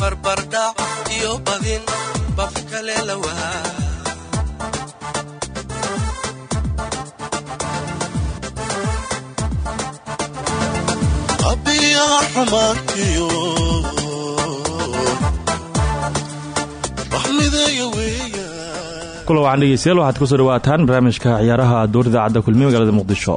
barbardhac iyo badin bafi kale kula wacan dhegeystayaal waxaad ku soo dhawaataan barnaamijka ciyaaraha duur idaacadda kulmiye magaalada muqdisho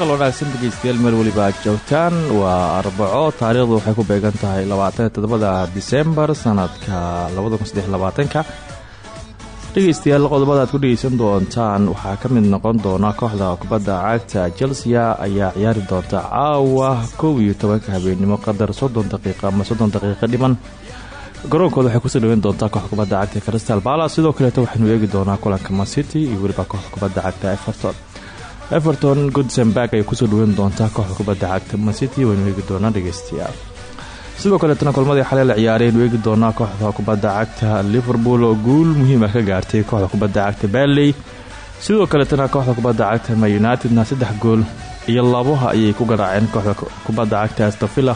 maqal wanaagsan dhegeystayaal meel weliba joogtaan. Waa arbaco. Taariikhdu waxay ku beegan tahay labaatan toddobada disembar sanadka labadakunsadelabaatanka dhegeystayaal qodobada aad ku dhegeysan doontaan. Waxaa ka mid noqon doona kooxda kubadda cagta chelsea ayaa ciyaari doonta caawa kow iyo tobanka habeenimo qadar soddon daqiiqa ama soddon daqiiqa dhiman. Garoonkooda waxay ku soo dhaweyn doontaa kooxda kubadda cagta crystal palace. Sidoo kaleeta waxaynu eegi doonaa kulanka mancity iyo weliba kooxda kubadda cagta everton everton goodsenberg ay ku soo dhaweyn doontaa kooxda kubadda cagta mancity waynu eegi doonaa dhegeystayaal. Sidoo kaleetana kulmadii xalay la ciyaaray aynu eegi doonaa kooxda kubadda cagta liverpool oo guul muhiima ka gaartay kooxda kubadda cagta barley sidoo kaleetana kooxda kubadda cagta ma unitedna saddex gool iyo laboha ayay ku garaaceen kooxda kubadda cagta astafilla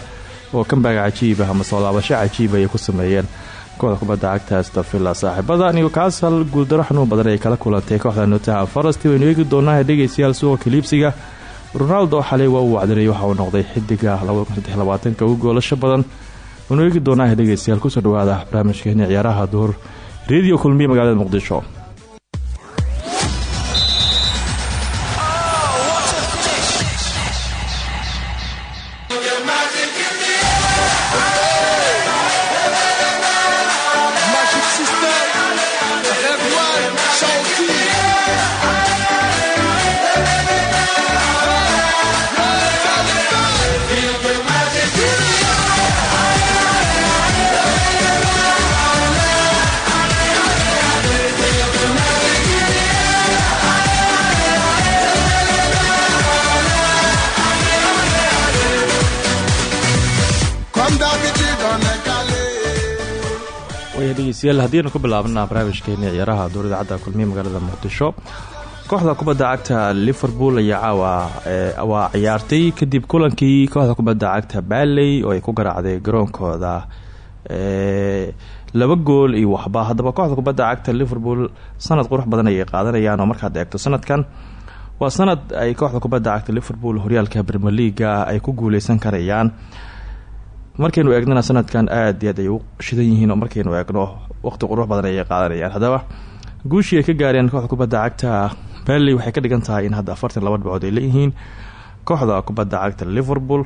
oo kambaga cajiiba ama soo laabasho cajiiba ayay ku sameeyeen kooxda kubadda cagta astafilla saaxiibada newcastle guuldaro xanuun badan ay kala kulantay kooxda nottingham forest. Waynu eegi doonaa dhegeystayaal suuqa kaliibsiga ronaldo xalay waa uu wacdanayay waxa uu noqday xidiga ugu goolasho badan. Waynu eegi doonaa dhegeystayaal ku soo dhawaada barnaamijkeeni ciyaaraha duhur. Radio kulmiye magaalada muqdisho dhegeystayaal haddiinu ku bilaabana barnaamijkeeni ciyaaraha duur idaacadda kulmiye magaalada muqdisho. Kooxda kubadda cagta liverpool ayaa caawa waa ciyaartay kadib kulankii kooxda kubadda cagta barley oo ay ku garaacday garoonkooda. Laba gool iyo waxba. Haddaba kooxda kubadda cagta liverpool sanad qurux badan ayay qaadanayaan oo markaad eegto sanadkan waa sanad ay kooxda kubadda cagta liverpool horyaalka premier leaga ay ku guuleysan karayaan. Markaynu eegnana sanadkan aad iyo aad ay u shidan yihiin oo eegno waqti qurux badan ayay qaadanayaan. Haddaba guushii ay ka gaareen kooxda kubadda cagta barley waxay ka dhigan tahay in hadda afartan laba dhibcood ay leeyihiin. Kooxda kubadda cagta liverpool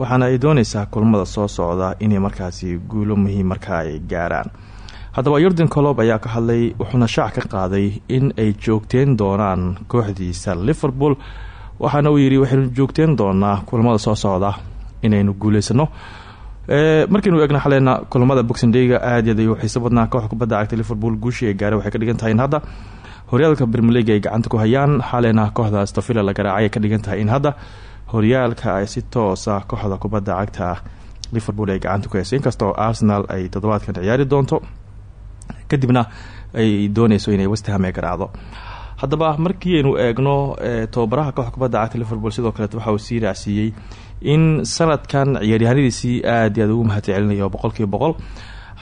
waxaana ay dooneysaa kulmada soo socda inay markaasi guulo muhiim markaa ay gaaraan. Haddaba yordan colob ayaa ka hadlay wuxuuna shaac ka qaaday in ay joogteen doonaan kooxdiisa liverpool waxaana uu yidhi waxaynu joogteen doonaa kulmada soo socda inaynu guuleysano markaynu eegna xaleyna kulamada boxindayga aad yaad ayuu xiiso badnaa. Kooxda kubadda cagta liverpool guushii ay gaareen waxay ka dhigan in hadda horyaalka brmelig ay gacanta ku hayaan. Xaleyna kooxda stofila la garaacay ay ka dhigan in hadda horyaalka ay si toosa kooxda kubadda cagta liverpool ay gacanta ku haysa inkastoo arsenal ay toddobaadkan ciyaari doonto kadibna ay dooneyso inay westham ay garaacdo. Haddaba markii aynu eegno tobabaraha kooxda kubadda cagta liverpool sidoo kaleet waxa uu sii raacsiiyey in sanadkan ciyaaryahanadiisii aad aad ugu mahad celinayo boqolkiiba boqol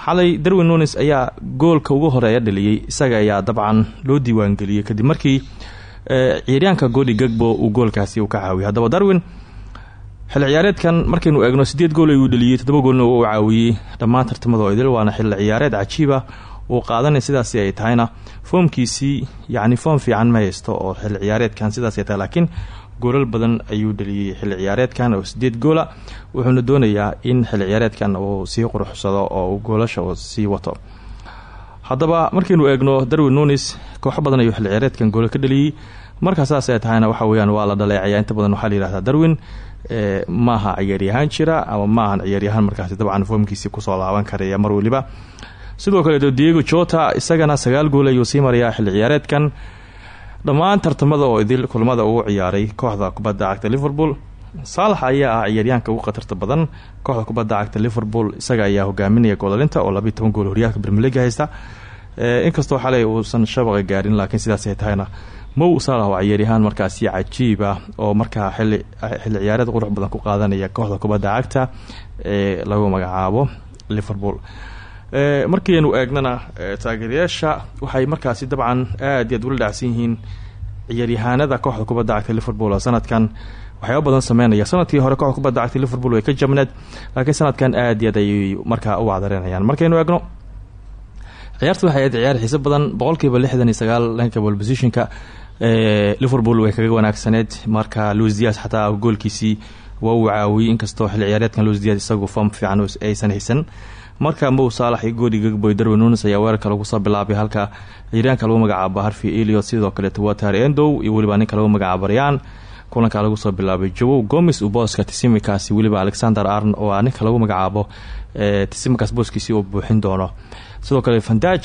xalay darwin nunes ayaa goolka ugu horreeya dhaliyey isaga ayaa dabcan loo diiwaangeliyey kadib markii ciyaaryaanka godi gagbo uu goolkaasi uu ka caawiyay. Haddaba darwin xilli ciyaareedkan markaynu eegno sideed gool ayuu dhaliyey toddoba goolna uu caawiyey dhammaan tartamada idil waana xilli ciyaareed cajiiba uu qaadanay sidaasi ay tahayna. Foomkiisii yacni foom fiican ma haysto oo xilli ciyaareedkan sidaas ay tahay laakiin goolal badan ayuu dhaliyey xilli ciyaareedkan oo sideed goola wuxuuna doonayaa in xilli ciyaareedkan uu sii quruxsado oo goolasha sii wato. Haddaba markaynu eegno darwin nunis kooxo badan ayuu xilli ciyaareedkan goola ka dhaliyey markaa ay tahayna waxa weyaan waa la dhaleecaya. Inta badan waxaa la yihahdaa darwin maaha ciyaaryahaan jira ama maahan ciyaaryahaan markaasi dabcan foomkiisii ku soo laaban karaya mar weliba sidoo kale diego jota isagana sagaal gool ayuu sii marayaa xilli ciyaareedkan dhammaan tartamada oo idil kulmada uu ciyaaray kooxda kubadda cagta liverpool saalax ayaa ah ciyaaryahanka ugu khatarta badan. Kooxda kubadda cagta liverpool isaga ayaa hogaaminaya goolalinta oo labiiy toban gool horyaalka brmelig haysta. Inkastoo xalay uusan shabaqa gaarin laakiin sidaasay tahayna mow saalax waa ciyaaryahaan markaasi cajiib ah oo markaa xilli ciyaareed qurux badan ku qaadanaya kooxda kubadda cagta ee lagu magacaabo liverpool markiinu eegnana taageerayaasha waxay markaasi dabcan aad iyo aad ula dhacsan yihiin ciyaaryahaanada kooxda kubadda cagta liverpool. Oo sanadkan waxyaaba badan sameynaya sannadkii hore kooxda kubadda cagta liverpool way ka jabneed laakiin sanadkan aad iyo aad ayay markaa u wacdareynayaan. Markaynu eegno ciyaarta waxay ahayd ciyaar xiise badan boqolkiiba lixdan sagaal dhanka bol positionka liverpool way kaga wanaagsaneed marka luis dias xataa goolkiisii waa uu caawiyey inkastoo xilli ciyaareedkan luis dias isagu fom fiican aysan haysan marka mow saalax iyo goodi gagboy darwin nunes ayaa weerarka lagu soo bilaabay halka ciyaaryaanka lagu magacaabo harvey eliot sidoo kaleeto watar endow iyo weliba ninka lagu magacaabo ryan kulanka lagu soo bilaabay jowow gomes uboska tisimikaasi weliba alexander arn oo ah ninka lagu magacaabo tisimikaas booskiisii uu buuxin doono. Sidoo kale vandaj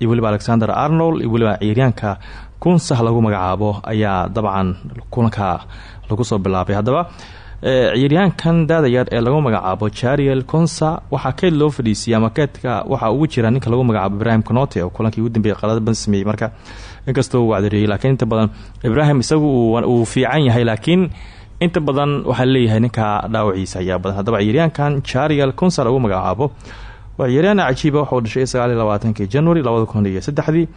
iyo weliba alexander arnold iyo weliba ciyaaryaanka kunsah lagu magacaabo ayaa dabcan kulanka lagu soo bilaabay. Haddaba ciyaaryahankan daadayar ee lagu magacaabo jariel consa waxaa keyd loo fadhiisiyay ama keydka waxaa ugu jira ninka lagu magacaabo ibrahim conote oo kulankii ugu dambeeyay qalada badan sameeyey. Marka inkastoo wacdareeyey laakiin inta badan ibrahim isagu uu fiican yahay laakiin inta badan waxaa leeyahay ninka dhaawaciisa ayaa badan. Haddaba ciyaaryahankan jariel consa lagu magacaabo waa ciyaaryahan cajiiba waxauu dhashay sagaaliy labaatankii january labada kun iyo saddexdii.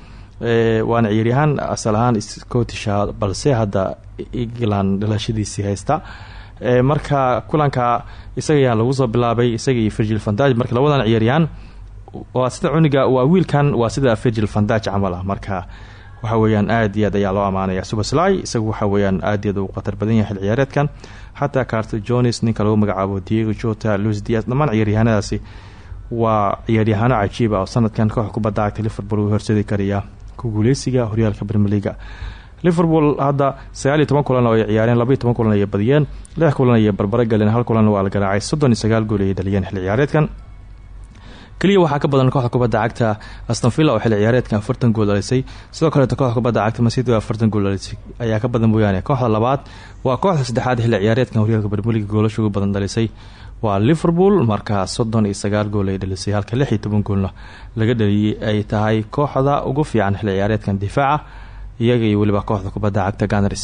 Asal ahaan scottisha balse hadda england dhalashadiisii haysta marka kulanka isaga ayaa lagu soo bilaabay isaga iyo virgil vandaj marka labadan ciyaaryahaan waa sida cuniga waa wiilkan waa sida virgil vandaj camal ah. Marka waxa weeyaan aad iyo aad ayaa loo amaanaya. Subaslai isagu waxa weeyaan aad iyo aad uu khatar badan yahay xil ciyaareedkan. Xataa carter jones ninka lagu magacaabo diego jota luis dias dhammaan ciyaaryahaanadaasi waa ciyaaryahaano cajiib ah sanadkan koox kubadda cagta liverpool uu horseedi karaya ku guuleysiga horyaalka brmeliga liverpool hadda sagaal iyo toban kulan oo ay ciyaareen labaiyo toban kulan ayay badiyeen lix kulan ayay barbaro galeen hal kulan waa la garaacay. Soddon iyo sagaal gool ayay dhaliyeen xilli ciyaareedkan. Keliya waxaa ka badan kooxda kubadda cagta astonvilla oo xilli ciyaareedkan afartan gool dhalisay. Sidoo kaleeto kooxda kubadda cagta masidi afartan gool dhalisay ayaa ka badan mooyaane. Kooxda labaad waa kooxda saddexaad xilli ciyaareedkan horyaalka brmeliga goolasha ugu badan dhalisay. Waa liverpool markaa soddon iyo sagaal gool ay dhalisay halka lix iyo toban goolna laga dhaliyey ay tahay kooxda ugu fiican xilli ciyaareedkan difaaca iyaga iyo weliba kooxda kubadda cagta ganars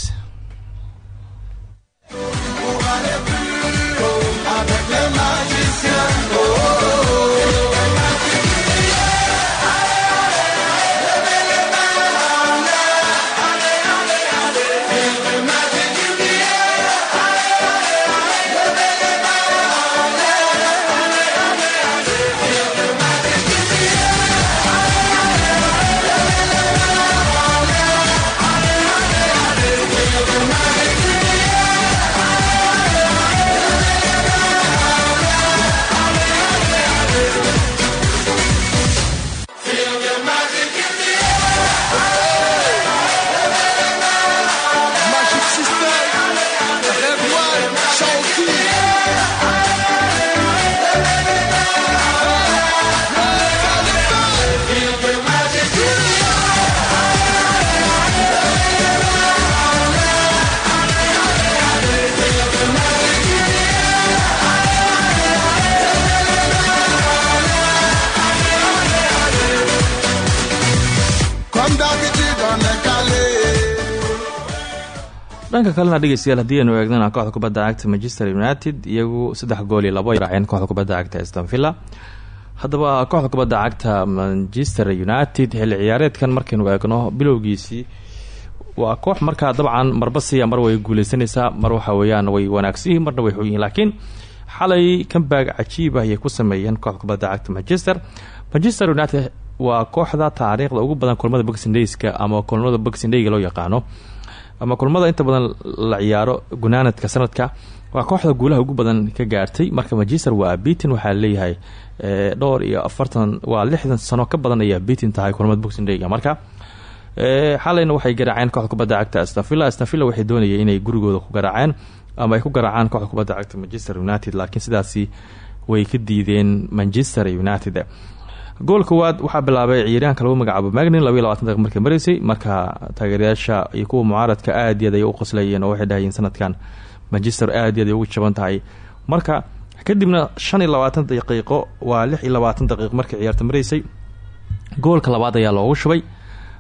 dhanka kalena dhegeystayaal haddii aynu eegnana kooxda kubadda cagta manchester united iyagu saddex gool iyo labo raaceen kooxda kubadda cagta astonvilla haddaba kooxda kubadda cagta manchester united xilli ciyaareedkan markaynu eegno bilowgiisii waa koox markaa dabcan marba siya mar way guuleysanaysaa mar waxa weeyaan way wanaagsanyihiin marna way xooyihiin laakiin xalay kambaag cajiib ah ayay ku sameeyeen kooxda kubadda cagta manchester. Manchester united waa kooxda taariikhda ugu badan kulmada boxing dayska ama kulmada boxing dayga loo yaqaano ama kulmada inta badan la ciyaaro gunaanadka sanadka waa kooxda guulaha ugu badan ka gaartay. Marka manchester waa bitin waxaa leeyahay eh, dhowr iyo afartan waa lixdan sano ka badan ayaa bitin tahay kulmada boxing dayga. Marka eh, xalayna waxay garaaceen kooxda kubadda cagta astanvilla astanvilla waxay doonayeen inay gurigooda ku garaaceen ama ay ku garaacaan kooxda kubadda cagta manchester united laakiin sidaasi way ka diideen manchester united gool koowaad waxaa bilaabay ciyaaryahanka lagu magacaabo magnin labaiy labatan daqiq markay maraysay marka taageerayaasha iyo kuwa mucaaradka aad iyaad ay u qoslayeen oo dhahayeen sanadkan. Manchester aad iyaad ay ugu jaban tahay. Marka kadibna shan iyo labaatan daqiiqo waa lix iyo labaatan daqiiq markay ciyaarta maraysay goolka labaad ayaa loogu shubay.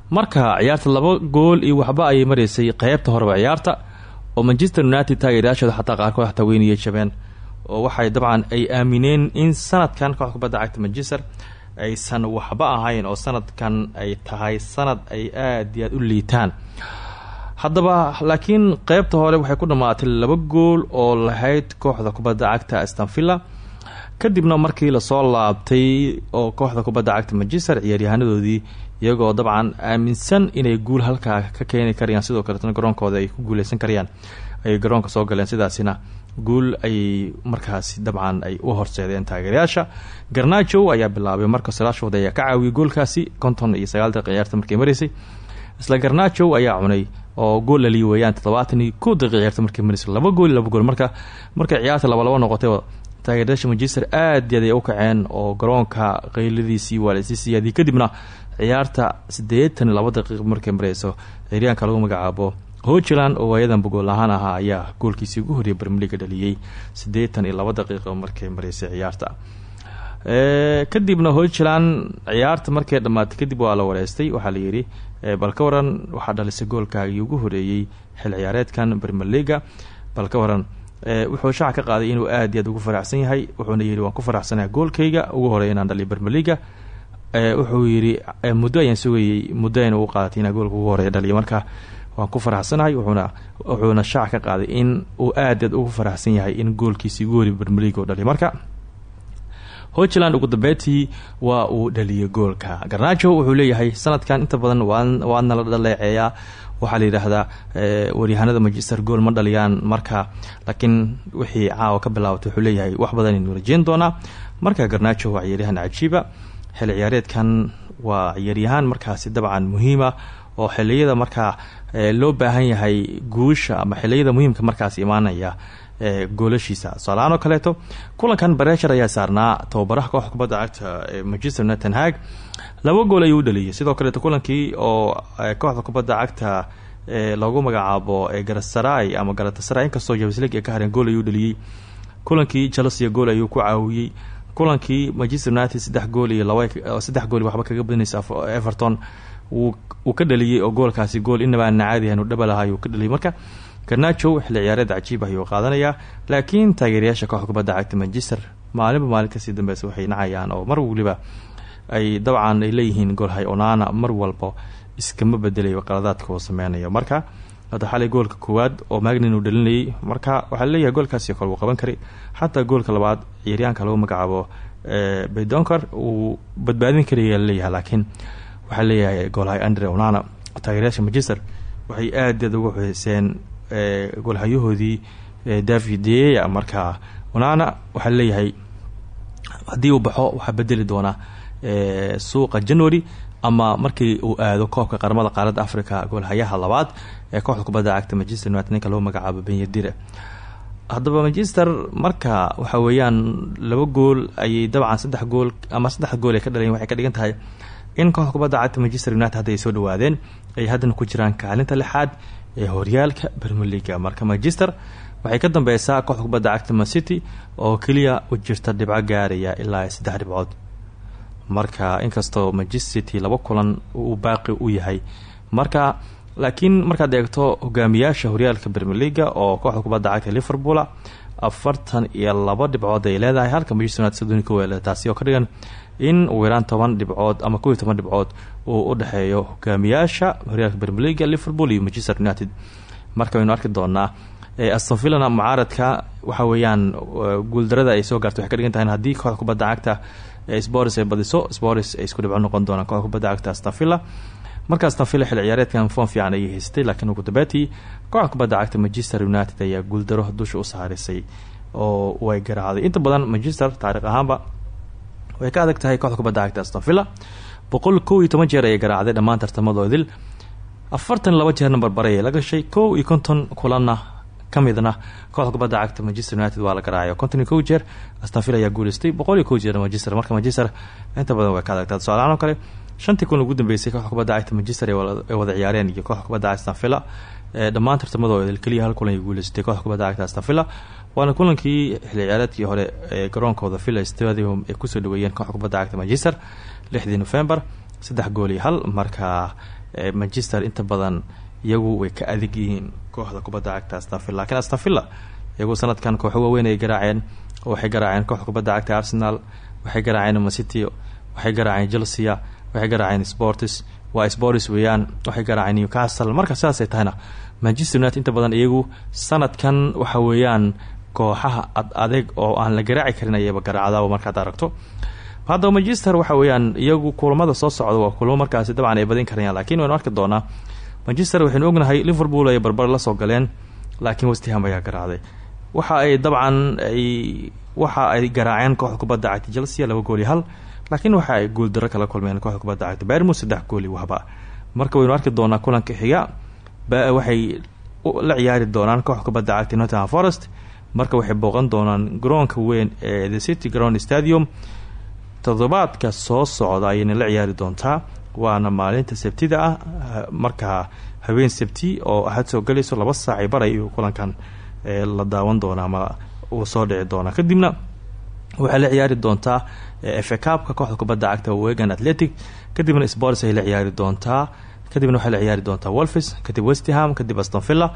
Marka ciyaarta laba gool iyo waxba ayay maraysay qeybta horeba ciyaarta oo manchester united taageerayaashooda xataa qaarkood xataa weyniyay jabeen oo waxay dabcan ay aamineen in sanadkan kooxda kubadda cagta aysan waxba ahayn oo sanadkan ay tahay sanad ay aad iyo aad u liitaan. Haddaba laakiin qeybta hore waxay ku dhammaatay laba gool oo lahayd kooxda kubadda cagta astanvilla kadibna markii la soo laabtay oo kooxda kubadda cagta manchester ciyaaryahanadoodii iyagoo dabcan aaminsan inay guul halkaa ka keeni karayaan sidoo kaleetna garoonkooda ay ku guuleysan karayaan ayay garoonka soo galeen sidaasina guul ayay markaasi dabcan ay u horseedeen taageerayaasha. Garnajo ayaa bilaabay marcos rashford ayaa ka caawiyay goolkaasi konton iyo sagaal daqiiq ciyaarta markay maraysay isla garnajo ayaa cunay oo gool laliyi weeyaan toddobaatan iyo kow ciyaarta maraysay laba gool laba gool marka markay ciyaarta laba laba noqotay taageerayaasha manchester aad yaad u kaceen oo garoonka qayladiisii waa laisii kadibna ciyaarta siddeetan iyo laba daqiiq markay marayso ciyaaryahanka lagu magacaabo hoogland oo waayadanba gool ahaan ahaa ayaa goolkiisii ugu horreeyay bermeliga dhaliyey siddeetan iyo laba daqiiqo markay maraysay ciyaarta. Kadibna hoogland ciyaarta markay dhammaatay kadib waa la wareystay waxaa la yidhi bal ka waran waxaa dhalisay goolkaagii ugu horeeyey xil ciyaareedkan bermeliga bal ka waran wuxuu shaaca ka qaaday inuu aad iyo aad ugu faraxsan yahay wuxuuna yidhi waan ku faraxsanahay goolkayga ugu horreeya inaan dhaliyo bermeliga wuxuu yidhi muddo ayaan sugayey muddo ayna ugu qaadatay inaa goolka ugu horreeya dhaliyo marka waan ku faraxsanahay wuxuuna wuxuuna shaac ka qaaday in uu aad aad ugu faraxsan yahay in goolkiisii ugu hori bermeliga u dhaliyo marka hoogland ugu dambeyntii waa uu dhaliyay goolka. Garnaajo wuxuu leeyahay sanadkan inta badan waadna la dhaleeceeyaa. Waxaa la yidhaahdaa waryahanada manchester gool ma dhaliyaan marka laakiin wixii caawa ka bilaabatay wuxuu leeyahay wax badan aynu rajeyn doonaa. Marka garnaajo waa ciyaaryahan cajiiba. Xil ciyaareedkan waa ciyaaryahaan markaasi dabcan muhiima oo xiliyada markaa loo baahan yahay guusha ama xiliyada muhiimka markaas imaanaya goolashiisa. Tusaalahaan oo kaleeto kulankan bareshar ayaa saarnaa tababaraha kooxda kubadda cagta manchester united hag. Laba gool ayuu dhaliyay. Sidoo kaleeto kulankii oo kooxda kubadda cagta loogu magacaabo garasaray ama galatasaray inkastoo jamslig ka hareen gool ayuu dhaliyey kulankii chelsea gool ayuu ku caawiyey kulankii manchester united saddex gool iyo laba saddex gool waxba kaga badinaysa everton wuu ka dhaliyey oo goolkaasi gool inaba aan caadihan u dhabalaha ayuu ka dhaliyay. Marka garnaajo xilli ciyaareed cajiib ayuu qaadanayaa laakiin taageerayaasha kooxda cagta manchester maalinba maalin ka sii dambeysa waxay nacayaan oo mar waliba ay dabcan ay leeyihiin golhay onana mar walba iskama bedelayo qaladaadka uu sameynayo marka hadda xalay goolka koowaad oo magnin uu dhalinayay marka waxaa leeyahay goolkaasi kor wuu qaban kari xataa goolka labaad ciyaaryahanka lagu magacaabo bedonker uu badbaadin karaya leeyahay laakiin waxaa leeyahay goolhay andre onana taageerayaasha manchester waxay aad aad ugu xuseyseen goolhayahoodii david deya marka onana waxaa leeyahay haddii uu baxo waxaa bedeli doona suuqa january ama markii uu aado koobka qaramada qaaradda africa goolhayaha labaad ee kooxda kubadda cagta manchester united ninka lagu magacaabo benyadire haddaba manchester marka waxa weeyaan laba gool ayay dabcan saddex gool ama saddex gool ay ka dhalayen waxay ka dhigan in kooxda kubadda cagta manchester united hadda ay soo dhawaadeen ay haddana ku jiraan kaalinta lixaad ee horyaalka bermeliga marka manchester waxay ka dambeysaa kooxda kubadda cagta mancity oo keliya u jirta dhibco gaaraya ilaa saddex dhibcood. Marka inkastoo manchester laba kulan uu baaqi u yahay. Marka laakiin markaad eegto hogaamiyaasha horyaalka bermeliga oo kooxda kubadda cagta liverpool afartan iyo laba dhibcood ay leedahay halka manchester united taasi oo ka dhigan in ugu yaraan toban dhibcood ama kow iyo toban dhibcood u dhexeeyo hogaamiyaasha horyaalka bermeliga liverpool iyo manchester united. Marka waynu arki doonaa astonvillana mucaaradka waxa weeyaan guuldarada ay soo gaartay waxay ka dhigan tahay kooxda kubadda cagta spors ay badiso spors ay isku dhibco noqon doonaan kooxda kubadda cagta astafilla marka astafilla xil ciyaareedkan foon fiican ayay haystay laakiin ugu dambeetii kooxda kubadda cagta manchester united ayaa guuldaro dusha u saarisay oo way garaacday. Inta badan manchester taariikh ahaanba way ka adag tahay kooxda kubadda cagta astafilla boqol kow iyo toban jeer ayay garaacday dhammaan tartamadoodil afartan laba jeerna barbaray la gashay kow iyo konton kulanna kamidna kooxda kubadda cagta manchester united waa la garaacay. Konton iyo kow jeer astafil ayaa guuleystay. Boqol iyo kow jeer manchester marka manchester inta badan way ka adagtaa tusaalahaan oo kale shantii kun ugu dambeysay kooxda kubadda cagta manchester ay wada ciyaareen iyo kooxda kubadda cagta astafila dhammaan tartamadooda keliya hal kulan ay guuleysatay kooxda kubadda cagta astafila waana kulankii xilli ciyaareedkii hore ee garoonkooda villa stadium ay ku soo dhaweeyeen kooxda kubadda cagta manchester lixdii november saddex gool iyo hal marka manchester inta badan iyagu way ka adig yihiin kooxda kubadda cagta astanvilla lakiin astanvilla iyagu sanadkan kooxo waaweyn ay garaaceen waxay garaaceen kooxda kubadda cagta arsenal waxay garaaceen macity waxay garaaceen chelsea waxay garaaceen sports waa sports weeyaan waxay garaaceen newcastle. Marka sidaasay tahayna manchester united inta badan iyagu sanadkan waxa weeyaan kooxaha ad adeeg oo aan la garaaci karin ayaba garaacdaaba markaad aragto. Haddaba manchester waxa weeyaan iyagu kulamada soo socda waa kulamo markaasi dabcan ay badin karayaan lakiin waynu arki doonaa manchester waxaynu ognahay liverpool ay barbar la soo galeen laakiin westham ayaa garaacday waxa ay dabcan ay waxa ay garaaceen kooxda kubadda cagta chelsea laba gool hal laakiin waxa ay guuldaro kala kulmeen kooxda kubadda cagta bermud saddex gool iyo wahba marka waynu arki doonaa kulanka xiga waxay la ciyaari doonaan kooxda kubadda cagta nottingham forest marka waxay booqan doonaan garoonka weyn ee the city ground stadium. Toddobaadka soo socda ayayna la ciyaari doontaa waana maalinta sabtida ah markaa habeen sabti oo ahad soo galayso laba saacay bar ayuu kulankan la daawan doonaa ama uu soo dhici doonaa. Kadibna waxay la ciyaari doontaa efe kaabka kooxda kubadda cagta wegan athletic. Kadibna sports ay la ciyaari doontaa kadibna waxay la ciyaari doontaa wolfis kadib westham kadib astonvilla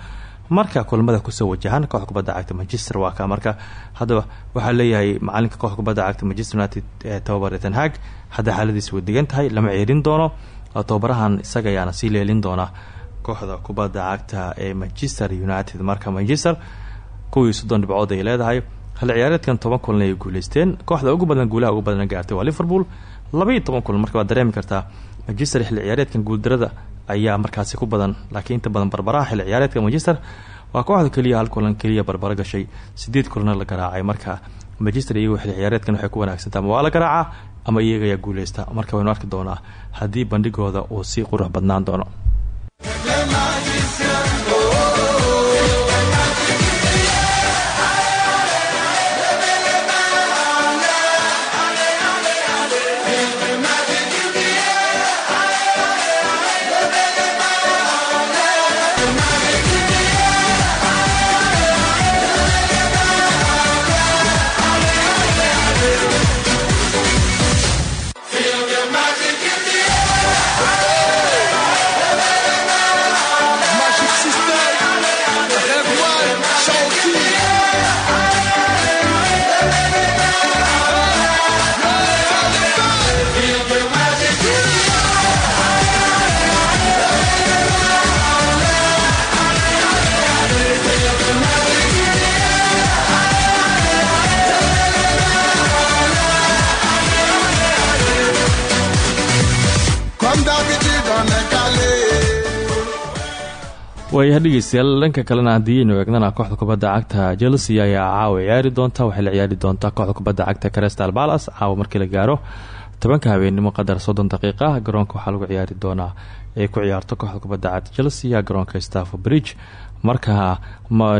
marka kulamada ku soo wajahan kooxda kubadda cagta manchester waa ka marka. Haddaba waxaa leeyahay macalinka kooxda kubadda cagta manchester united ee tababare ten hag. Hadda xaaladiisa way degan tahay lama ceerin doono. Tababarahan isaga ayaana sii leelin doona kooxda kubadda cagta ee manchester united. Marka manchester kuwii soddon dhibcood ay leedahay hal ciyaareedkan toban kulan ay guuleysteen. Kooxda ugu badan guulaha ugu badan gaartay waa liverpool. Labaiyo toban kulan marka waad dareemi kartaa manchester xilli ciyaareedkan guuldarada ayaa markaasi ku badan laakiin inta badan barbaraha xilli ciyaareedka manchester waa kooxda keliya hal kulan keliya barbaro gashay. Sideed kulana la garaacay marka manchester iyagu xilli ciyaareedkan waxay ku wanaagsantaa. Ama waa la garaacaa ama iyaga ayaa guuleysta marka waynu arki doonaa haddii bandhigooda uu sii qurux badnaan doono waayaha dhegeystayaal dhanka kalena haddii aynu eegnana kooxda kubadda cagta chelsea ayaa caawa ciyaari doonta waxay la ciyaari doontaa kooxda kubadda cagta crystal balas caawa markii la gaaro tobanka habeenimo qadar soddon daqiiqa garoonka waxaa lagu ciyaari doonaa ay ku ciyaarto kooxda kubadda cagta chelsea garoonka staffo bridge. Marka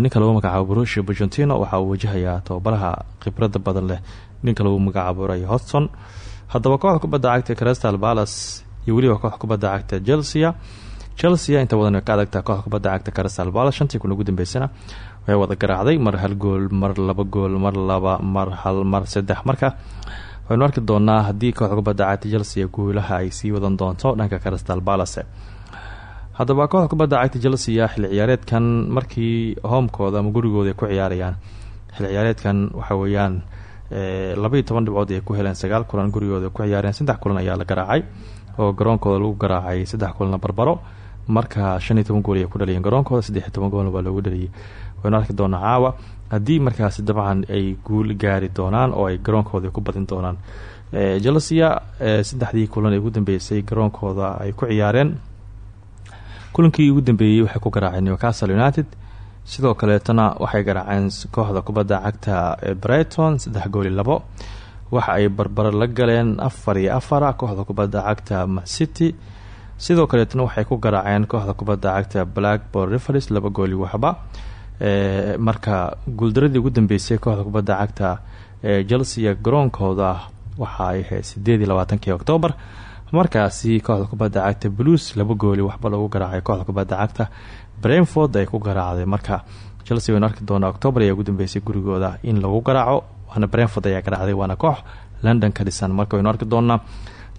ninka lagu magacaabo brusio burgentino waxa uu wajahayaa tababaraha khibrada badan leh. Ninka lagu magacaabo ray haddaba kooxda kubadda cagta crystal balas iyo weliba kooxda cagta chelsea chelsea inta badan ka adagtaa kooxda kubadda cagta crystal balas shantii kun ugu dambeysana waxay wada garaacday mar hal gool mar laba gool mar laba mar hal mar saddex. Marka waxaynu arki doonaa haddii kooxda kubadda cagta chelsea guulaha ay sii wadan doonto dhanka crystal balas haddaba kooxda kubadda cagta chelsea xilli ciyaareedkan markii hoomkooda ama gurigooda ku ciyaarayaan. Xilli ciyaareedkan waxa weeyaan labaiyo toban dhibcood ay ku heleen sagaal kulan gurigooda ku ciyaareen saddex kulan ayaa la garaacay oo garoonkooda lagu garaacay saddex kulana barbaro marka shan iyo toban gool ay ku dhaliyeen. Garoonkooda saddex iyo toban goolna dhaliyay. Waynu arki doonaa caawa. Haddii markaasi dabcan ay guul gaari doonaan oo ay garoonkooda ku badin doonaan. Chelsea saddexdii kulan ee ugu dambeysay garoonkooda ay ku ciyaareen. Kulankii ugu dambeeyey waxay ku garaaceen newcastle united. Sidoo kaleetana waxay garaaceen kooxda kubadda cagta brighton saddex gooli labo. Waxa ay barbaro la galeen afar iyo afara kooxda kubadda cagta macity sidoo kaleetna waxay ku garaaceen kooxda kubadda cagta blackboard rivers laba gooli waxba. Marka guuldaradii ugu dambeysay kooxda kubadda cagta ee chelsea garoonkooda waxa ay ahayd sideed iyo labaatankii markaasi kooxda kubadda cagta blues laba gooli waxba lagu garaacay kooxda kubadda cagta brentford ay ku garaacday. Marka chelsea waynu arki doonaa octoobar ayaa ugu dambeysay gurigooda in lagu garaaco waana brentford ayaa garaacday waana koox london ka dhisan. Marka waynu arki doonaa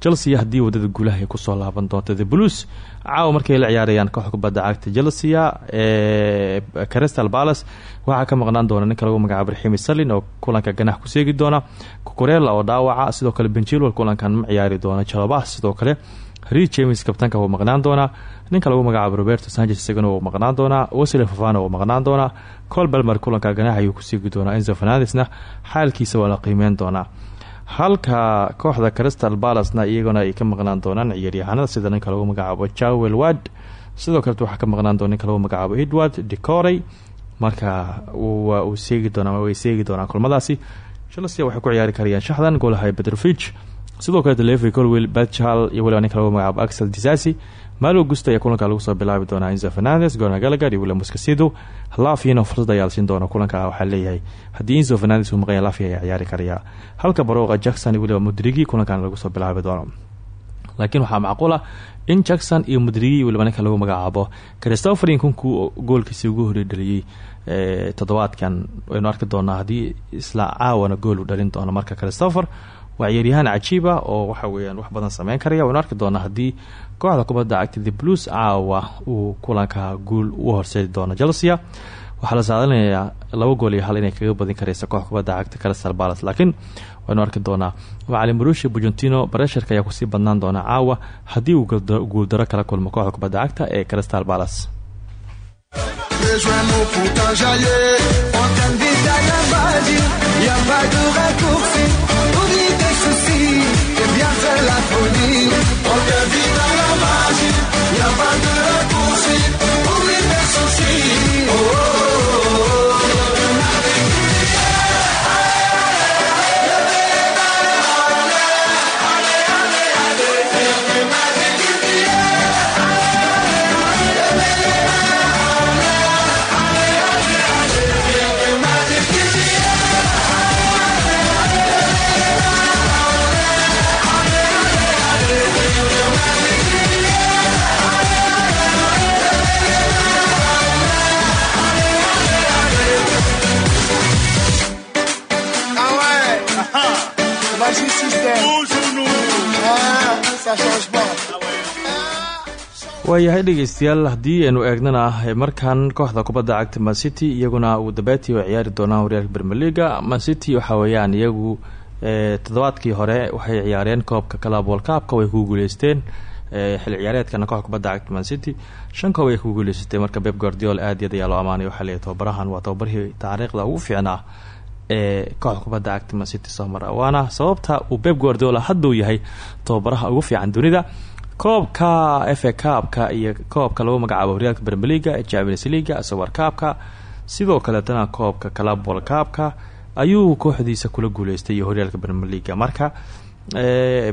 chelsea haddii waddada guulaha ay ku soo laaban doonto the blues caawa markay la ciyaarayaan kooxda kubadda cagta chelsea ee crystal palace. Waxaa ka maqnaan doona ninka lagu magacaabo raximi salin oo kulanka ganax ku seegi doona. Kukurela oo dhaawaca sidoo kale benjilwal kulankan ma ciyaari doona jalabah sidoo kale ri james kabtanka wuu maqnaan doonaa ninka lagu magacaabo roberto sanchez isagana maqnaan doonaa wasile fafana wuu maqnaan doonaa col belmer kulanka ganax ayuu ku seegi doonaa enzo fernandesna xaalkiisa waa qiimeyn doonaa halka kooxda crystal balacena iyaguna ay ka maqnaan doonaan ciyaaryahanada sida ninka lagu magacaabo jawel wad sidoo kaleet waxaa ka maqnaan doona ninka lagu magacaabo edward decorey marka waa uu seegi doonaa way seegi doonaan kulmadaasi. Chelsea waxay ku ciyaari karayaan shaxdan goolahay petrovich sidoo kaleet levi colwell bachal iyo waliba ninka lagu magacaabo axel disasi maalo gusta ayaa kulanka lagu soo bilaabi doonaa enzo fernandes gorna galagar iyo william muscasido lafiano fursad ayaa siin doona kulanka waxaa leeyahay. Haddii enzo fernandes uu maqanya lafi ayaa ciyaari karayaa halka barooqa jackson iyo waliba mudrigi kulankan lagu soo bilaabi doono. Laakiin waxaa macquul ah in jackson iyo mudrigi iyo waliba ninka lagu magacaabo. Christopher inkunku goolkiisi ugu horey dhaliyey toddobaadkan. Waynu arki doonaa haddii isla caawana gool u dhalin doono marka christopher. Waa ciyaaryahaan cajiiba oo waxa weeyaan wax badan sameyn karaya. Waynu arki doonaa haddii kooxda kubadda cagta the blues caawa uu kulanka guul u horseedi doono chelsea. Waxaa la saadalinayaa laba gool iyo hal inay kaga badin karaysa kooxda kubadda cagta crystal palace. Laakiin waynu arki doonaa macalin marushi bujuntino baresharka ayaa ku sii badnaan doona caawa haddii uu guuldaro kala kulmo kooxda kubadda cagta ee crystal palace folie On t'invite à la magie Y'a pas de raccourci waayahay dhegeystayaal haddii aynu eegnana markan kooxda kubadda cagta mancity iyaguna uu dabeetii oo ciyaari doonaan horyaalka bermeliga mancity waxa weeyaan iyagu toddobaadkii hore waxay ciyaareen koobka club cupka way ku guuleysteen xilli ciyaareedkana kooxda kubadda cagta mancity shan koob ay ku guuleysatay marka beb guardiol aad iyaad ayaa loo amaanay waxaa leeyahy tobabarahan waa tobabarihii taariikhda ugu fiicnaa ee kooxda kubadda cagta mancity soo mara. Waana sababta uu beb guardiola hadduu yahay tobabaraha ugu fiican dunida koobka fa kaabka iyo koobka lagu magacaabo horyaalka bermeliga ee champions leaga sawar kaabka sidoo kaleetana koobka calabol kaabka ayuu kooxdiisa kula guuleystay iyo horyaalka bermeliga marka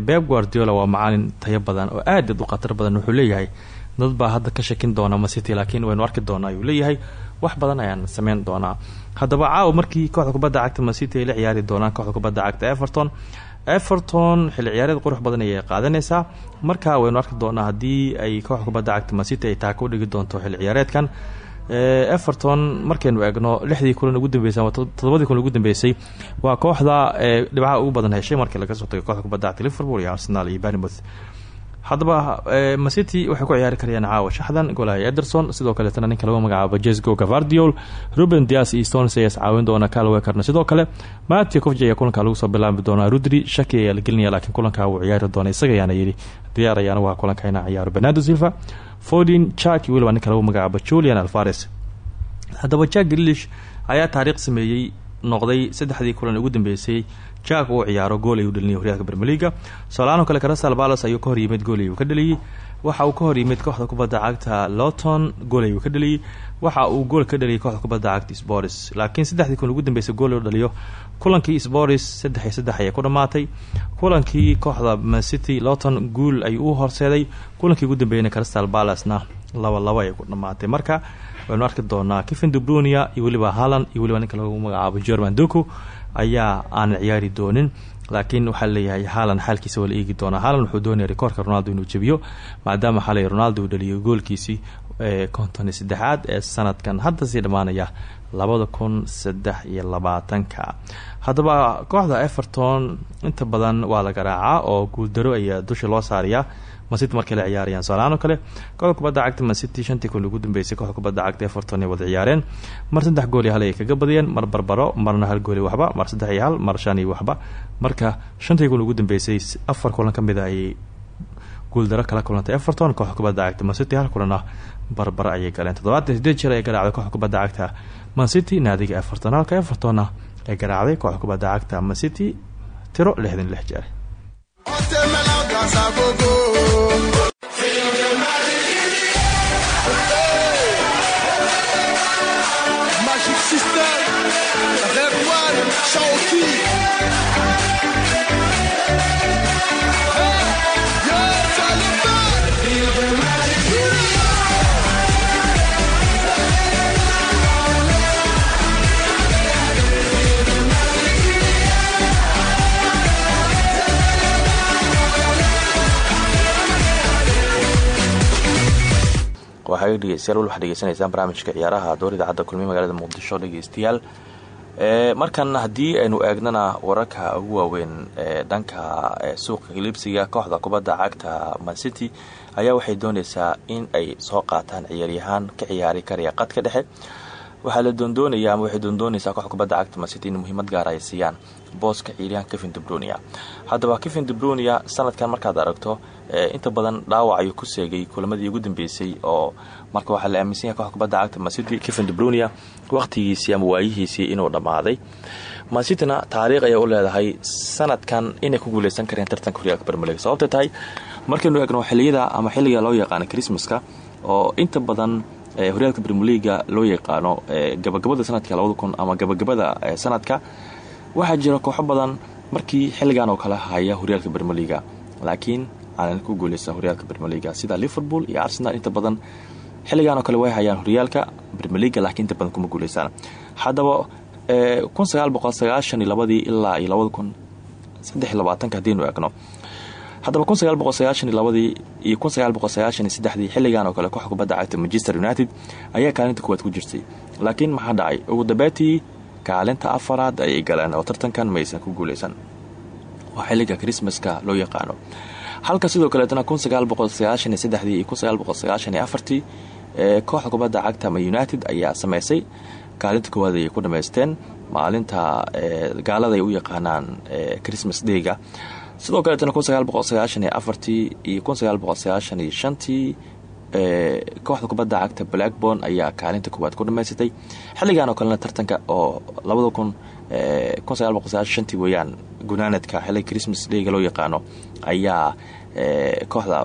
beb guardiola waa macalin tayo badan oo aad u khatar badan wuxuu leeyahay. Dad hadda ka shakin doona macity laakiin waynu arki doonaa ayuu leeyahay. Wax badan ayaan sameyn doonaa. Haddaba caawa markii kooxda kubadda cagta macity ay la ciyaari doonaan kooxda kubadda cagta everton everton xilli ciyaareed qurux badan ayay qaadanaysaa. Marka waynu arki doonaa haddii ay kooxda kubadda cagta macity ay taaka u dhigi doonto xilli ciyaareedkan everton markaynu eegno lixdii kulan ugu dambeysay ama todobadii kulan ugu dambeysay waa kooxda dhibcaha ugu badan heshay markii laga soo tagay kooxda kubadda cagta liverpool iyo arsenal iyo barnmouth haddaba macity waxay ku ciyaari karayaan caawa shaxdan golahaya ederson sidoo kaleetana ninka lagu magacaabo jesgo gavardiol ruben dias iyo stones ayaa iscaawin doona calwekerna sidoo kale matthew cofj ayaa kulanka lagu soo bilaabi doonaa rudri shaki ayaa la gelinaya laakiin kulanka wuu ciyaari doona isaga ayaana yidhi diyaar ayaana waa kulanka ina ciyaaro. Bernardo silva fordin chak iyo weliba ninka lagu magacaabo julian alvares haddaba jack grilish ayaa taariikh sameeyey noqday saddexdii kulan ugu dambeysay jack uu ciyaaro gool ayuu dhaliyay horyaalka bermeliga solaano kale crystal balas ayuu ka hor yimid gool ayuu ka dhaliyey waxa uu ka hor yimid kooxda kubadda cagta lowton gool ayuu ka dhaliyey waxa uu gool ka dhaliyay kooxda kubadda cagta sports laakiin saddexdii kulan ugu dambeysay gool uu dhaliyo kulankii sports saddex iyo saddex ayay ku dhamaatay. Kulankii kooxda mancity lowton guul ayuu u horseeday. Kulankii ugu dambeeyana crystal balasna laba laba ayay ku dhamaatay. Marka waynu arki doonaa kevin dubrunia iyo weliba haland iyo weliba ninka lagu magacaabo german doku ayaa aanan ciyaari doonin laakiin waxaa leeyahay haalan xaalkiisa waa la eegi doonaa. Haalan wuxuu doonaya rikoorka ronaldo inuu jebiyo maadaama xalay ronaldo uu dhaliyay goolkiisii konton iyo saddexaad ee sanadkan. Hadda sii dhammaanaya labada kun saddex iyo labaatanka. Haddaba kooxda everton inta badan waa la garaacaa oo guuldaro ayaa dusha loo saarayaa mancity markay la ciyaarayaan soalaano kale kooxda kubadda cagta mancity shantii kun ugu dambeysay kooxda kubadda cagta everton ay wada ciyaareen. Mar saddex gool iyo hal ay kaga badiyeen mar barbaro marna hal gool waxba mar saddex iyo hal mar shan iyo waxba. Marka shantii kun ugu dambeysay afar kulan ka mid a ayay guuldaro kala kulantay everton kooxda kubadda cagta mancity hal kulanna barbaro ayay galeen. Toddobaatan sideed jeer ay kooxda kubadda cagta mancity naadiga everton. Halka evertonna ay garaacday kooxda kubadda cagta mancity tiro lixdan lix jeer waxaa degeysanaysaan barnaamijka ciyaaraha door idaacadda kulmiye magaalada muqdisho dhegeystayaal. Markan haddii aynu eegnana wararka ugu waaweyn ee dhanka suuqa hilibsiga kooxda kubadda cagta mancity ayaa waxay dooneysaa in ay soo qaataan ciyaaryahaan ka ciyaari karaya qadka dhexe waxaa la doondoonaya ama waxay doondooneysaa kooxda kubadda cagta mancity in muhiimad gaar ay siiyaan booska ciyaaryahan kevin debronia haddaba kevin debronia sanadkan markaad aragto inta badan dhaawac ayuu ku seegay kulamadii ugu dambeysay oo marka waxaa la aaminsan yahay kooxda kubadda cagta mancity kevin debronia waqtigiisii ama waayihiisii inuu dhammaaday mancityna taariikh ayay leedahay sanadkan inay ku guuleysan kareen tartanka horyaalka bermelig sababtay tahay markaynu eegno xiliyada ama xilliga loo yaqaano christmaska oo inta badan horyaalka bermeliga loo yaqaano gabagabada sanadka labada kun ama gabagabada sanadka waxaa jira kooxo badan markii xilligan oo kale haya horyaalka bermeliga laakiin aanan ku guuleysan horyaalka bermeliga sida liverpool iyo arsenal inta badan xilligan oo kale way hayaan horyaalka bermeliga laakiin inta badan kuma guuleysaan haddaba kun sagaal boqol sagaashan ilaa iyo labada kun saddex iyo eegno haddaba sagaashan iyo xilligan oo kale kooxda kubadda cagta manchester united ayaa kaalinta kuwaad ku jirtay. Laakiin maxaa dhacay. Ugu dambeetii kaalinta afaraad ayay galeen oo tartankan maysan ku guuleysan waa xilliga christmaska loo yaqaano. Halka sidoo afartii kooxda kubadda cagta united ayaa sameysay. Kaalinta koowaad ayay ku dhamaysteen. Maalinta ay u yaqaanaan christmas dayga sidoo iyo afartii iyo shantii kooxda kubadda cagta blackborn ayaa kaalinta koowaad ku dhamaysatay. Xilligan oo kalena tartanka oo shantii weeyaan gunaanadka xilliga christmas dayga loo yaqaano ayaa kooxda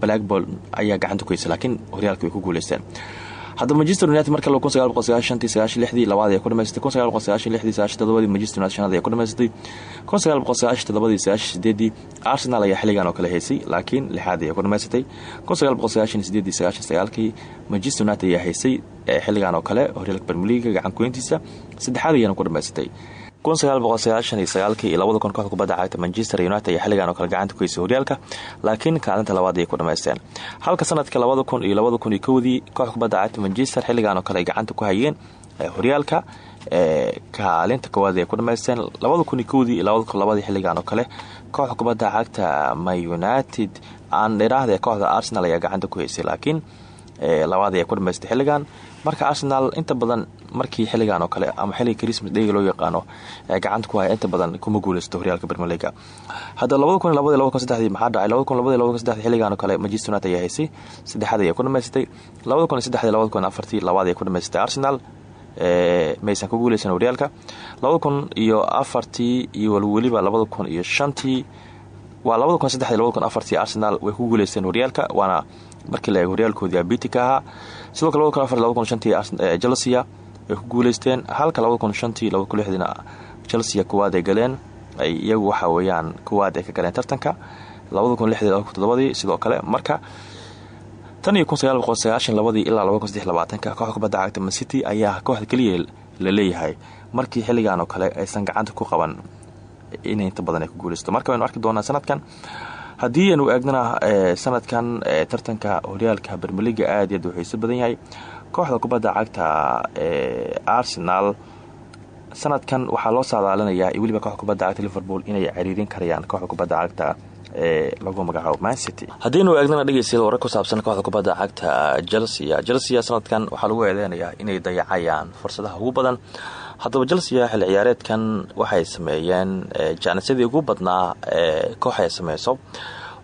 blackborn ayaa gacanta ku heysay laakiin horyaalka way ku guuleysteen haddaba manchester united marka ku sideedii arsenal ayaa xilligan oo kale haysay laakiin lixaad ayaa ku dhamaysatay manchester united ayaa haysay xilligan oo kale horyaalka bermeliga gacan kuweyntiisa saddexaad ayaana ku dhamaysatay iyo labada kun kooxda kubadda cagta manchester united ayaa xilligan oo kale gacanta ku heysay horyaalka laakiin kaalinta labaad ayay ku dhamaysteen. Halka sanadka labada kun iyo kubadda cagta manchester xilligan oo gacanta ku hayeen horyaalka kaalinta koowaad ay ku dhamaysteen. Labada kun iyo kowdii iyo kale kooxda kubadda cagta my united aan dhiraahda kooxda arsenal ayaa gacanta ku haysay laakiin labaad ay ku dhamaystay xilligan. Marka arsenal inta badan markii xilligan oo kale ama xilliga christmas dheyga loo yaqaano ee gacanta ku haya inta badan kuma guuleysto horyaalka bermeliga hadda maxaa dhacay? Xilligan oo kale manchester united ayaa haysay saddexaad ayay ku dhamaystay. Labaad ku dhamaystay arsenal maysan ku guuleysan horyaalka. Labada kun iyo afartii iyo waa labada kun saddexdii labada kun afartii arsenal way ku guuleysteen horyaalka waana markii la eego horyaalkoodii ahaa. Sidoo kale labada kun afar labada kun shantii chelsea way ku guuleysteen. Halka lixdiina chelsea kuwaad ay galeen. Ay iyagu waxa weeyaan kuwaad ay ka galeen tartanka. Sidoo kale marka kooxda kubadda cagta mancity ayaa kooxda keliya la leeyahay. Markii xilligan oo kale aysan gacanta ku qaban inay inta badan ay ku guuleysto marka waynu arki doonaa sanadkan haddii aynu eegnana sanadkan tartanka horyaalka bermeliga aad iyo aad xiiso badan yahay kooxda kubadda cagta ee arsenal. Sanadkan waxaa loo saadaalinayaa iyo weliba kooxda kubadda cagta liverpool inay cariirin karayaan kooxda kubadda cagta ee lagu magacaabo mancity haddiinu eegnana dhegeystayaal warar ku saabsan kooxda kubadda cagta chelsea. Chelsea sanadkan waxaa lagu eedeynayaa inay dayacayaan fursadaha ugu badan. Haddaba chelsea xilli ciyaareedkan waxay sameeyeen jaanisyadii ugu badnaa ee koox ay sameyso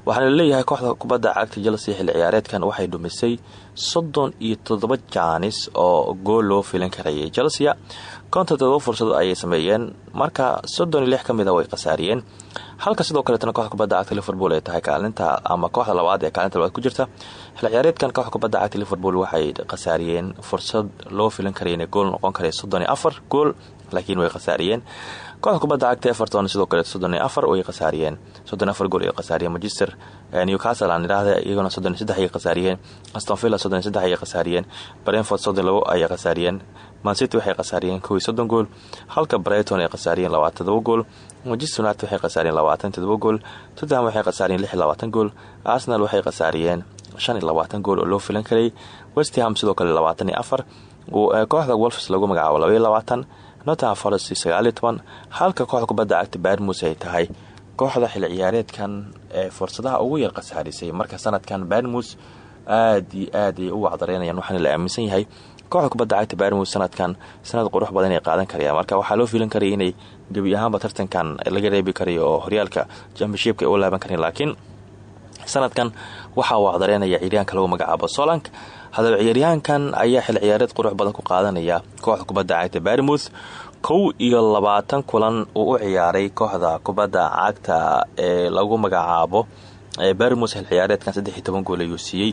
waxaana kooxda kubadda cagta chelsea xilli ciyaareedkan waxay dhumisay soddon iyo toddoba jaanis oo gool loo filin karayay chelsea. Konton todoba fursado ayay sameeyeen marka soddon iyo lix ka mida way khasaariyeen. Halka sidoo kaleetana kooxda kubadda cagta liverpool ay tahay kaalinta ama kooxda labaad ee kaalinta labaad ku jirta. Xilli ciyaareedkan kooxda kubadda cagta liverpool waxay khasaariyeen fursad loo filin karaya gool noqon karaya soddon iyo afar gool laakiin way khasaariyeen. Kooxda kubadda cagta everton sidoo kale soddon iyo afar way khasaariyeen soddon afar gool ay khasaariyeen manchester newcastle aan idhaahda iyaguna soddon iyo saddex ayay khasaariyeen. Aston villa soddon iyo saddex ayay khasaariyeen. Brentford soddon labo ayay waxay khasaariyeen kow iyo gool. Halka brighton ay khasaariyeen labaatan gool. Manchester united waxay khasaariyeen labaatan gool. Tottenham waxay khasaariyeen lix labaatan gool. Arsenal waxay khasaariyeen shan labaatan gool oo loo filan karay. Westham sidoo kale labaatan iyo kooxda wolfs lagu magacaabo laba iyo labaatan. Nottingham forest iyo toban halka kooxda kubadda cagta barmus ay tahay kooxda xilli ciyaareedkan ee fursadaha ugu yar khasaarisay marka sanadkan barmus aad iyo aad ay u wacdareynayaan waxaana la aaminsan yahay kooxda kubadda cagta barmus sanadkan sanad qurux badan ay qaadan karayaan. Marka waxaa loo filan karaya inay gebi ahaanba tartankan laga reebi karayo oo horyaalka championshipka ay u laaban kareen laakiin sanadkan waxaa wacdareynaya ciyaaryahanka lagu magacaabo solank haddaba ciyaaryahankan ayaa xil ciyaareed qurux badan ku qaadanaya kooxda kubadda cagta barmouth kow iyo labaatan kulan uu u ciyaaray kooxda kubadda cagta ee lagu magacaabo barmouth xil ciyaareedkan saddex iyo toban gool ayuu siiyey.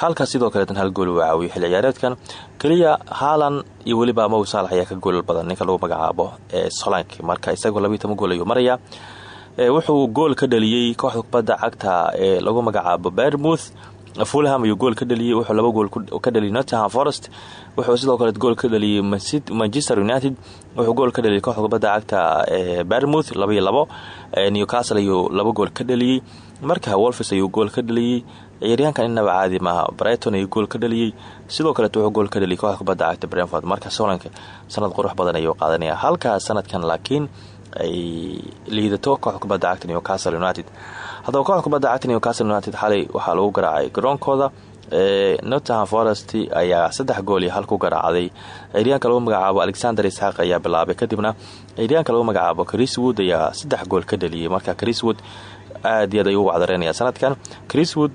Halka sidoo kaleetan hal gool uu caawiyay xil ciyaareedkan. Keliya haalan iyo weliba mow saalax ayaa ka goolal badan ninka lagu magacaabo ee solank marka isagoo labaiyo toban gool ayuu marayaa. Wuxuu gool ka dhaliyey kooxda kubadda cagta ee lagu magacaabo barmouth fulham ayuu gool ka dhaliyey wuxuu laba gool ka dhaliyay nottingham forest wuxuu sidoo kale gool ka dhaliyey manchester united wuxuu gool ka dhaliyay kooxda cagta ee barmouth laba iyo labo newcastle ayuu laba gool ka dhaliyey marka wolfis ayuu gool ka dhaliyey ciyaaryahankan inaba caadi maaha brighton ayuu gool ka dhaliyey sidoo kaleet wuxuu gool ka dhaliyay kooxda cagta brentford. Marka solanka sanad qurux badan ayuu qaadanaya. Halka sanadkan laakiin ay liidato kooxda kubadda cagta newcastle united. Haddaba kooxda kubadda cagta newcastle united xalay waxaa lagu garaacay garoonkooda ee nottingham forest ayaa saddex gool iyo hal ku garaacday. Ciyaaryahanka lagu magacaabo alexander isxaaq ayaa bilaabay kadibna ciyaaryahanka lagu magacaabo chriswood ayaa saddex gool ka dhaliyay. Marka chriswood aad iyo aad ayuu wacdareynaya sanadkan. Chriswood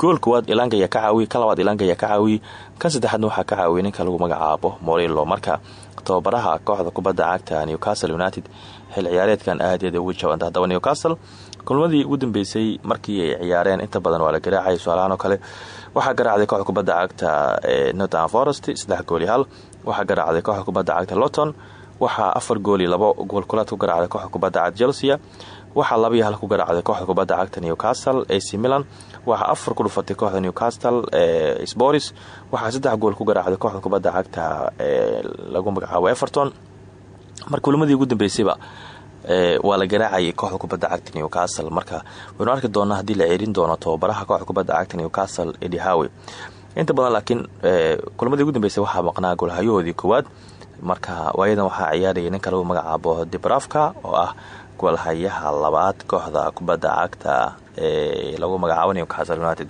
gool koowaad ilanga ayaa ka caawiyey kan labaad ilanga ayaa ka caawiyey kan saddexaadna waxaa ka caawiyay ninka lagu magacaabo morilo marka tababaraha kooxda kubadda cagta newcastle united xil ciyaareedkan aad iyaad ugu jabanta haddaba newcastle kulmadii ugu dambeysay markii ay ciyaareen inta badan waa la garaacay su'aalahaan oo kale waxaa garaacday kooxda kubadda cagta nottingham forest saddex gool iyo hal. Waxaa garaacday kooxda kubadda cagta lowton waxaa afar gool iyo labo goolkulaad ku garaacday kooxda kubadda cagta chelsea waxaa laba iyo hal ku garaacday kooxda kubadda cagta newcastle ac milan. Waxaa afar ku dhufatay kooxda newcastle ee sporis waxaa saddex gool ku garaacday kooxda kubadda cagta ee lagu magacaabo everton. Marka kulimadii ugu dambeysayba waa la garaacayay kooxda kubadda cagta newcastle. Marka waynu arki doonaa haddii la ceerin doono tababaraha kooxda kubadda cagta newcastle edihawe inta badan laakiin kulamadii ugu dambeysay waxaa maqnaa golhayahoodii koowaad. Marka waayadan waxaa ciyaarayay ninka lagu magacaabo dibrafka oo ah golhayaha labaad kooxda kubadda cagta ee lagu magacaabo newcastle united.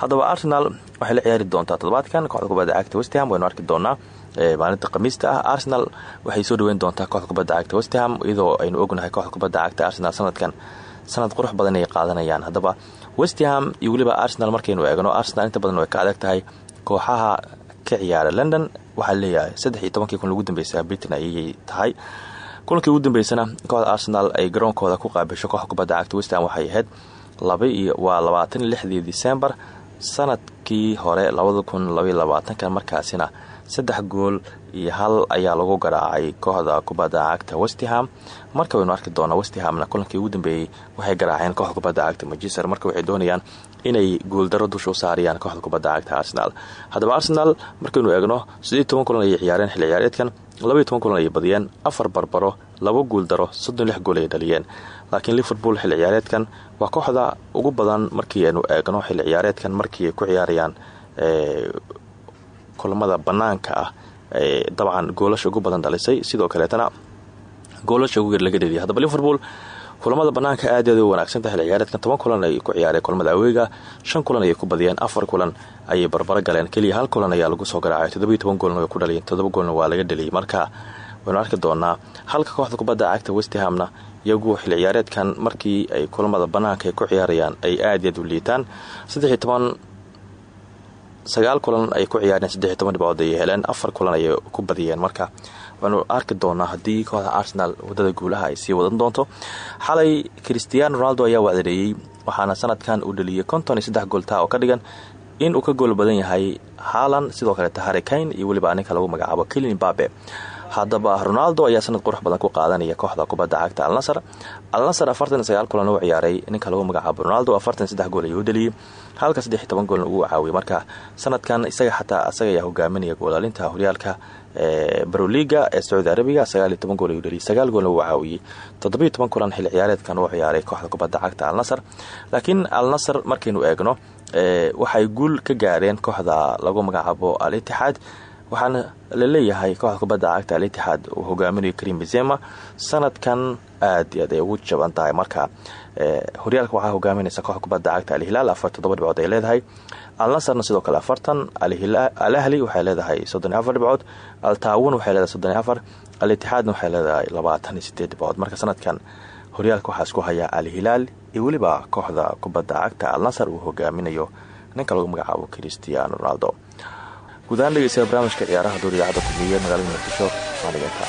Haddaba arsenal waxay la ciyaari doontaa toddobaadkan kooxda kubadda cagta westham waynu arki doonaa maalinta khamiista ah. Arsenal waxay soo dhaweyn doontaa kooxda kubadda cagta westham iyadoo aynu ognahay kooxda kubadda cagta arsenal sanadkan. Sanad qurux badan ay qaadanayaan. Haddaba westham iyo weliba arsenal markaynu eegno arsenal inta badan way ka adag tahay kooxaha ka ciyaara london. Waxaa leeyahay saddex iyo kun lagu dambeysay britain ayay tahay kulankii ugu dambeysana kooxda arsenal ay garoonkooda ku qaabisho kooxda kubadda cagta westham waxay ahayd waa labaatan iyo sannadkii hore labada kun markaasina saddex gool iyo hal ayaa lagu garaacay kooxda kubadda cagta westham marka waynu arki doonaa westhamna kulankii ugu dambeeyey waxay garaaceen kooxda kubadda cagta manchester. Marka waxay doonayaan inay gooldaro dusha u saariyaan kooxda kubadda cagta arsenal. Haddaba arsenal markaynu eegno sidii toban kulan ayay ciyaareen xilli ciyaareedkan. Labaiyo toban kulan ayay badiyeen. Afar barbaro laba guuldaro soddon lix gool ay dhaliyeen. Laakiin liverpool xilli ciyaareedkan waa kooxda ugu badan markii aynu eegno xilli ciyaareedkan markii ay ku ciyaarayaan kulamada banaanka ah. Dabcan goolasha ugu badan dhalisay. Sidoo kaleetana goolasha ugu yar laga dheliyay haddaba liverpool kulamada banaanka aad u wanaagsan tahay ciyaareedkan toban kulan ay ku ciyaareen kulamada aweega shan kulan ayay ku badiyeen afar kulan ayay barbaro galeen. Keliya hal kulan ayaa lagu soo garaacay. Toddobiyo toban goolna ku dhaliyeen. Toddoba goolna waa laga dheliyay marka waynu arki doonaa halka kooxda kubadda cagta westhamna iyagu xilli ciyaareedkan markii ay kulamada banaanka ku ciyaarayaan ay aad aad u liitaan. Saddexiyo toban sagaal kulan ay ku ciyaareen saddexiyo toban dhibcood ayay heleen afar kulan ayay ku badiyeen. Marka waanu arki doonaa haddii kooxda arsenal waddada guulaha ay sii wadan doonto. Xalay christiano ronaldo ayaa wacdareeyey waxaana sanadkan uu dhaliyay konton iyo saddex gooltaa oo ka dhigan in uu ka gool badan yahay haalan sidoo kaleeta harrikane iyo weliba ninka lagu magacaabo kilin babe haddaba ronaldo ayaa sanad qurux badan ku qaadanaya kooxda kubadda cagta alnasar alnasar kulan uu ciyaaray ninka lagu magacaabo ronaldo gool ayuu u dhaliyey halka goolna uu caawiyay. Marka sanadkan isaga xataa asaga ayaa hogaaminaya goolaalinta horyaalka broliga ee sacuudi arabiga. Gool ayuu dhaliyay. Sagaal goolna uu caawiyey toddobiyo kulan xilli ciyaareedkan uu ciyaaray kooxda kubadda cagta alnasar laakiin alnasar markaynu eegno waxay guul ka gaareen kooxda lagu magacaabo al itixaad waxaana la leeyahay kooxda kubadda cagta al itixaad uu hogaaminayo karim bizema sanadkan aad iyo aad ay ugu jaban tahay marka horyaalka waxaa hogaaminaysa kooxda kubadda cagta alhilaal afar toddoba dhibcood ay leedahay. Alnasarna sidoo kale afartan al ahli waxay leedahay soddon iyo afar dhibcood al taawun waxay leedahay soddon afar al itixaadna waxay leedahay labaatan iyo sideed dhibcood. Marka sanadkan horyaalka waxaa isku haya al hilaal iyo weliba kooxda kubadda cagta al nasar uu hogaaminayo ninka lagu magacaabo christiano ronaldo guud ahaan dhegeystayaal barnaamijka ciyaaraha duur idaacadda kulmiye magaalada muqdisho maaligeeta